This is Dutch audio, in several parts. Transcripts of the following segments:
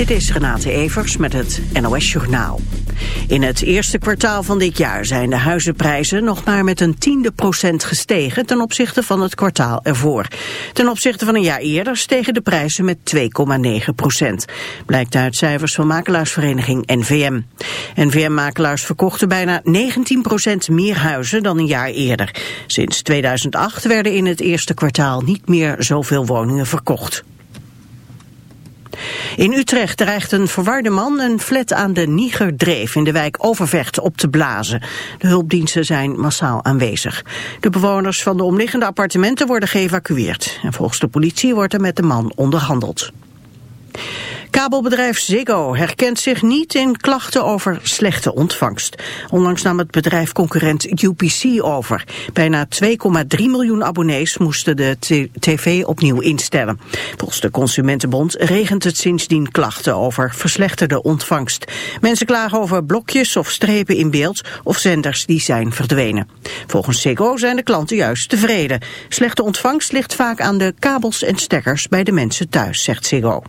Dit is Renate Evers met het NOS Journaal. In het eerste kwartaal van dit jaar zijn de huizenprijzen nog maar met een tiende procent gestegen ten opzichte van het kwartaal ervoor. Ten opzichte van een jaar eerder stegen de prijzen met 2,9 procent. Blijkt uit cijfers van makelaarsvereniging NVM. NVM-makelaars verkochten bijna 19 procent meer huizen dan een jaar eerder. Sinds 2008 werden in het eerste kwartaal niet meer zoveel woningen verkocht. In Utrecht dreigt een verwarde man een flat aan de Nigerdreef in de wijk Overvecht op te blazen. De hulpdiensten zijn massaal aanwezig. De bewoners van de omliggende appartementen worden geëvacueerd. En volgens de politie wordt er met de man onderhandeld. Kabelbedrijf Ziggo herkent zich niet in klachten over slechte ontvangst. Onlangs nam het bedrijf concurrent UPC over. Bijna 2,3 miljoen abonnees moesten de tv opnieuw instellen. Volgens de Consumentenbond regent het sindsdien klachten over verslechterde ontvangst. Mensen klagen over blokjes of strepen in beeld of zenders die zijn verdwenen. Volgens Ziggo zijn de klanten juist tevreden. Slechte ontvangst ligt vaak aan de kabels en stekkers bij de mensen thuis, zegt Ziggo.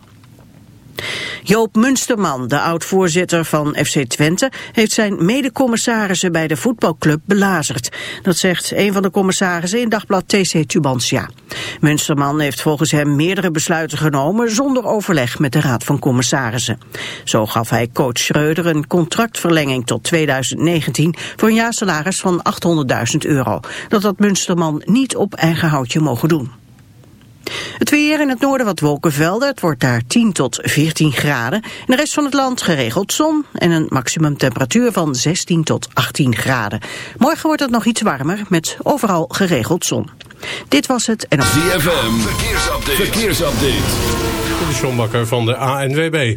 Joop Munsterman, de oud-voorzitter van FC Twente, heeft zijn medecommissarissen bij de voetbalclub belazerd. Dat zegt een van de commissarissen in dagblad TC Tubantia. Munsterman heeft volgens hem meerdere besluiten genomen zonder overleg met de Raad van Commissarissen. Zo gaf hij coach Schreuder een contractverlenging tot 2019 voor een jaarsalaris van 800.000 euro. Dat had Munsterman niet op eigen houtje mogen doen. Het weer in het noorden wat wolkenvelden. Het wordt daar 10 tot 14 graden. In de rest van het land geregeld zon en een maximumtemperatuur van 16 tot 18 graden. Morgen wordt het nog iets warmer met overal geregeld zon. Dit was het en... ZFM, verkeersupdate. verkeersupdate. De Sjombakker van de ANWB.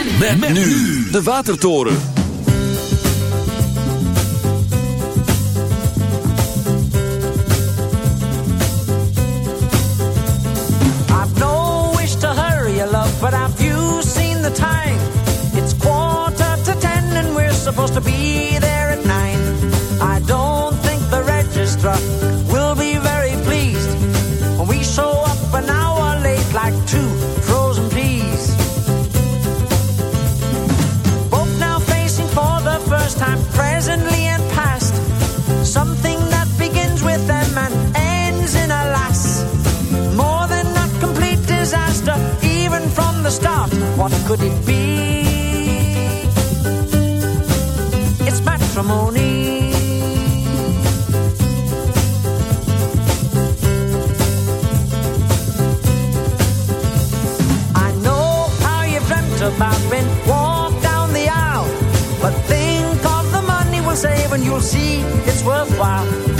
Met, nu de Watertoren. I've no wish to hurry you, love, but have you seen the time? It's quarter to ten and we're supposed to be there What could it be? It's matrimony. I know how you've dreamt about being walked down the aisle, but think of the money we'll save and you'll see it's worthwhile.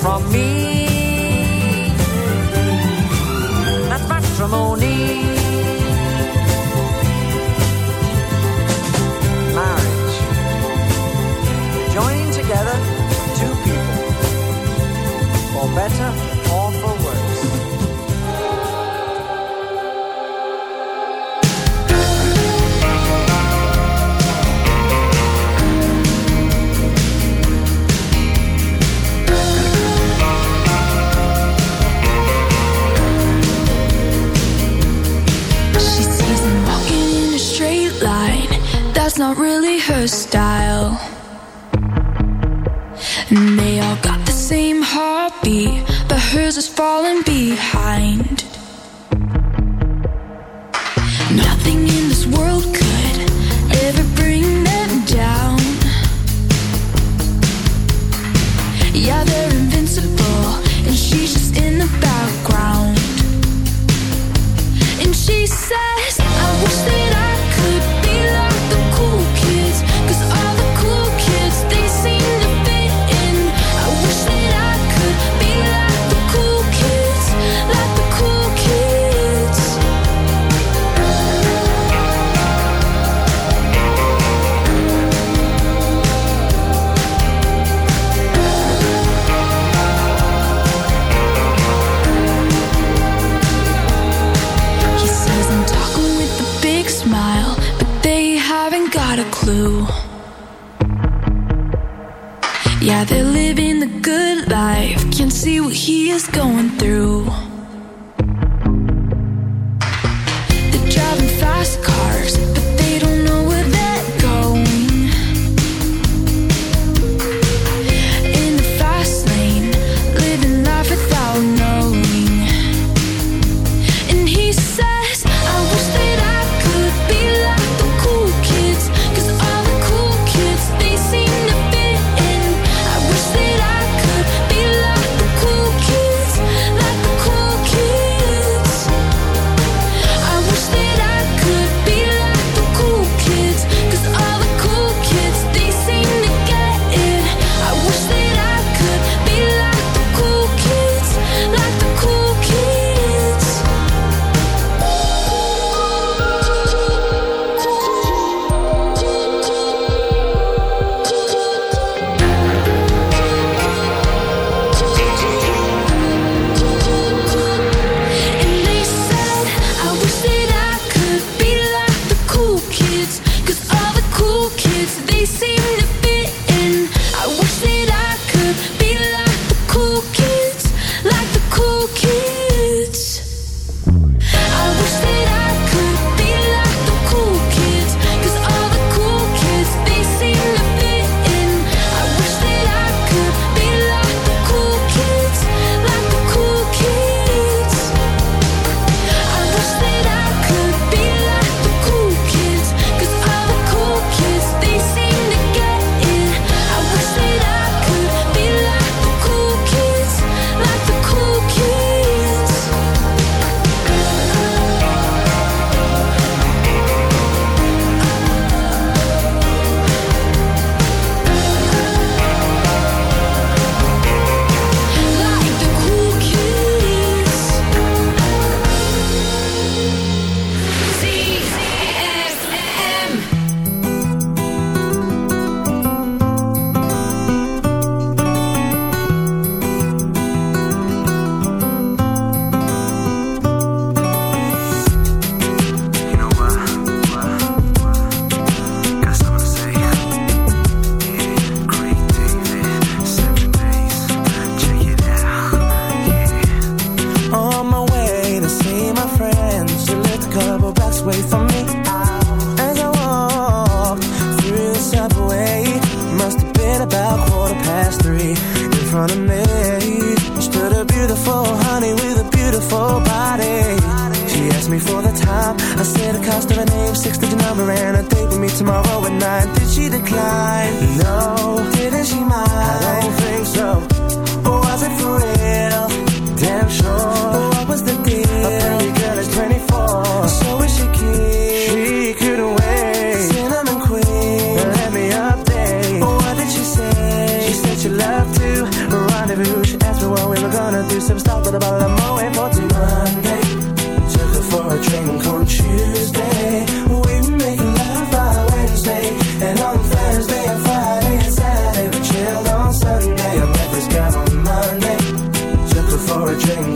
from me. Gonna Monday. Took her for a drink on Tuesday. We make love by Wednesday. And on Thursday and Friday and Saturday we chilled on Sunday. I met this on Monday. Took her for a drink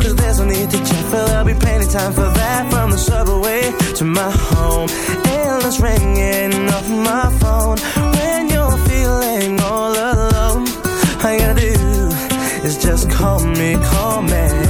Cause there's no need to check, but there'll be plenty time for that. From the subway to my home Endless ringing off my phone. When you're feeling all alone All you gotta do is just call me, call me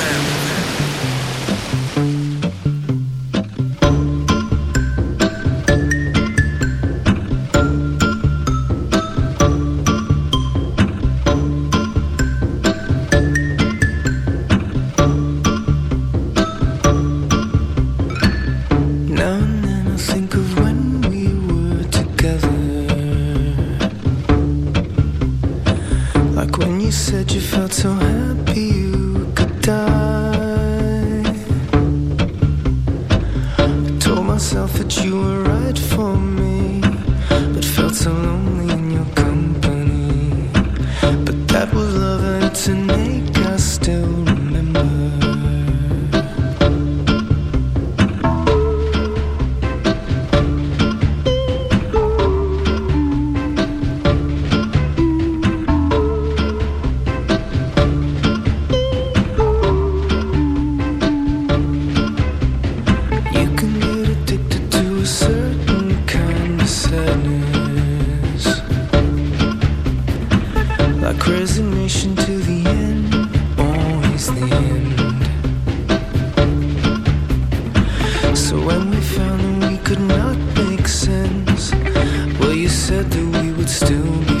make sense. Well, you said that we would still be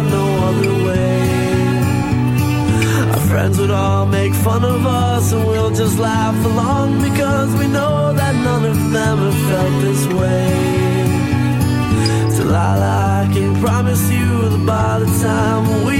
had no other way. Our friends would all make fun of us, and we'll just laugh along because we know that none of them have felt this way. Delilah, I can promise you that by the time we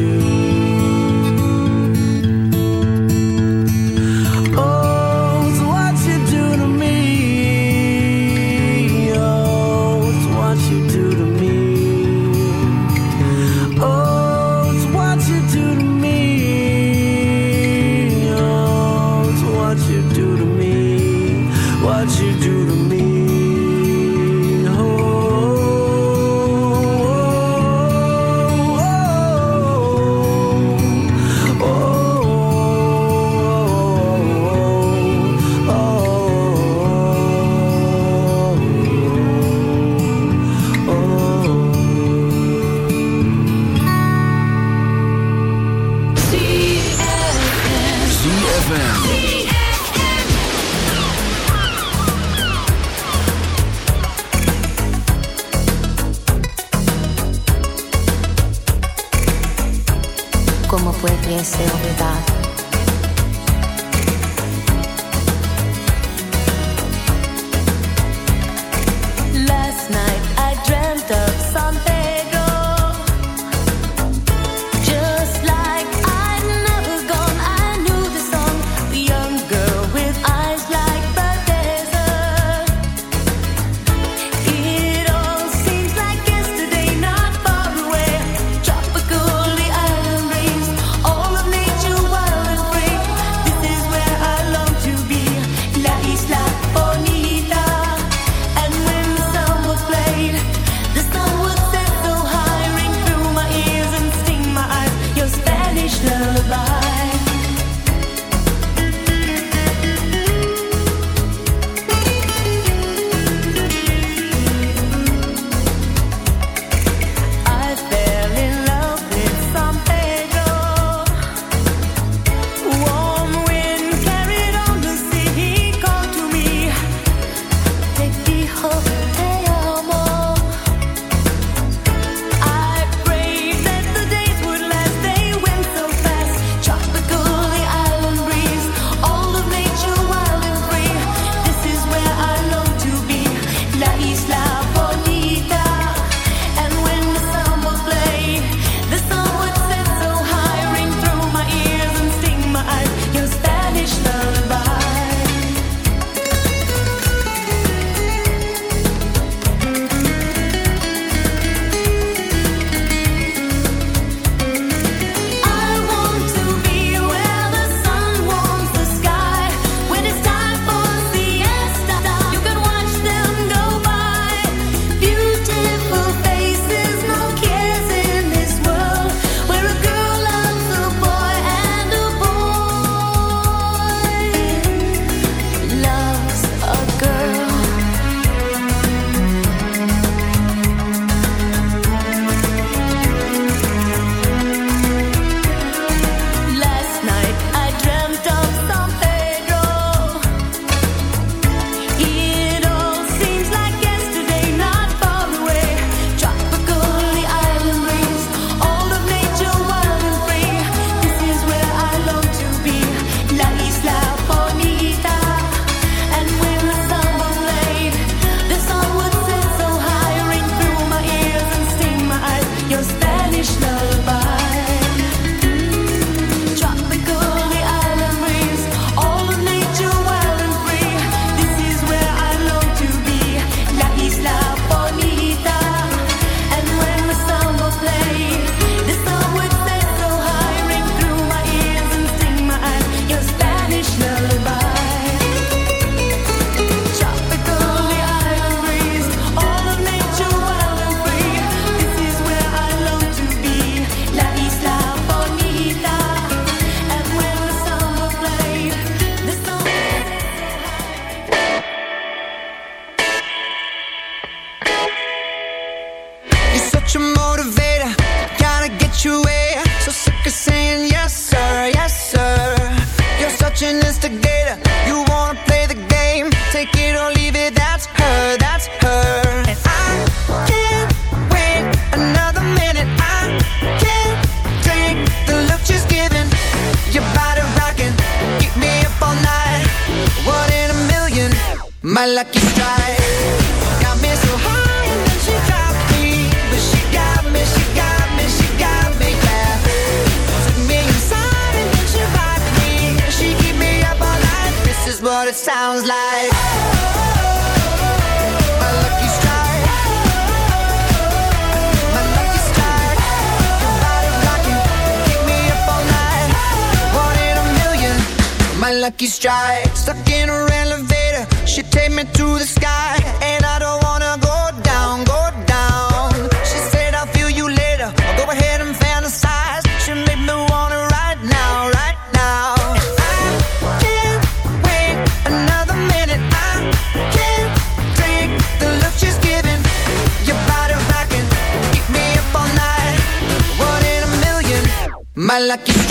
My lucky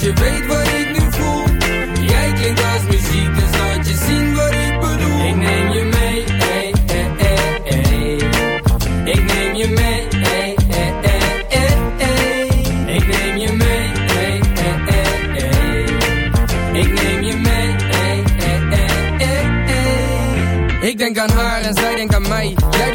je weet wat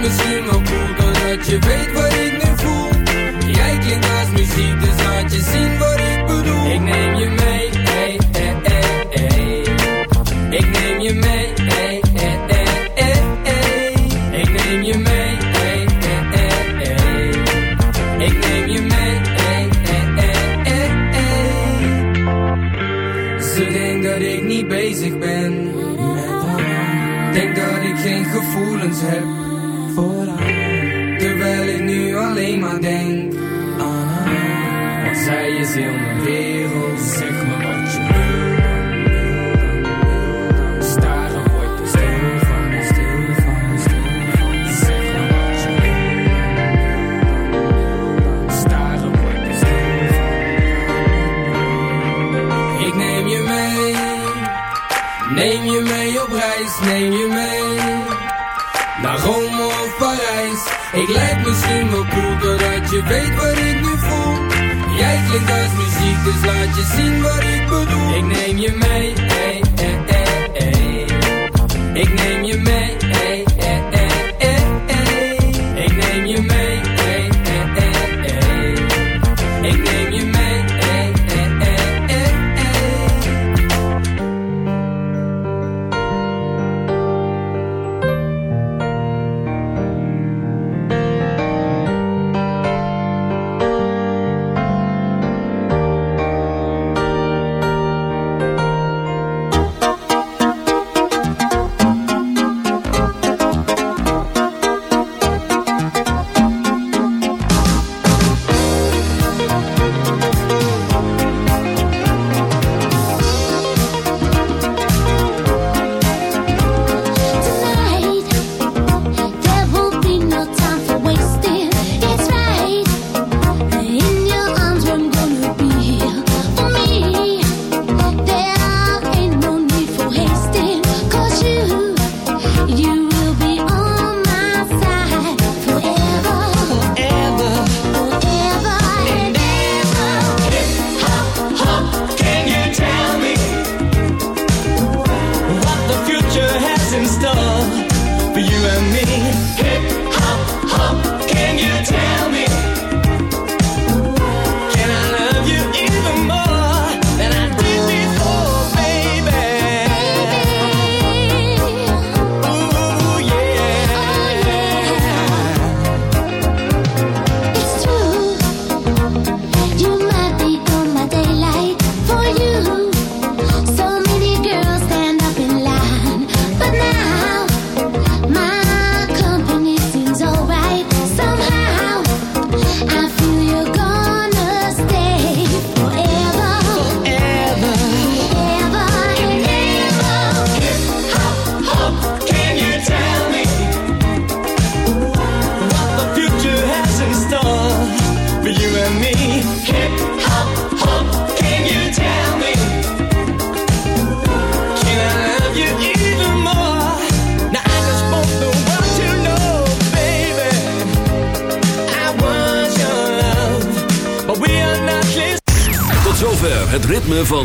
Misschien wel cool doordat je weet wat ik nu voel. Jij klinkt als muziek, dus laat je zien wat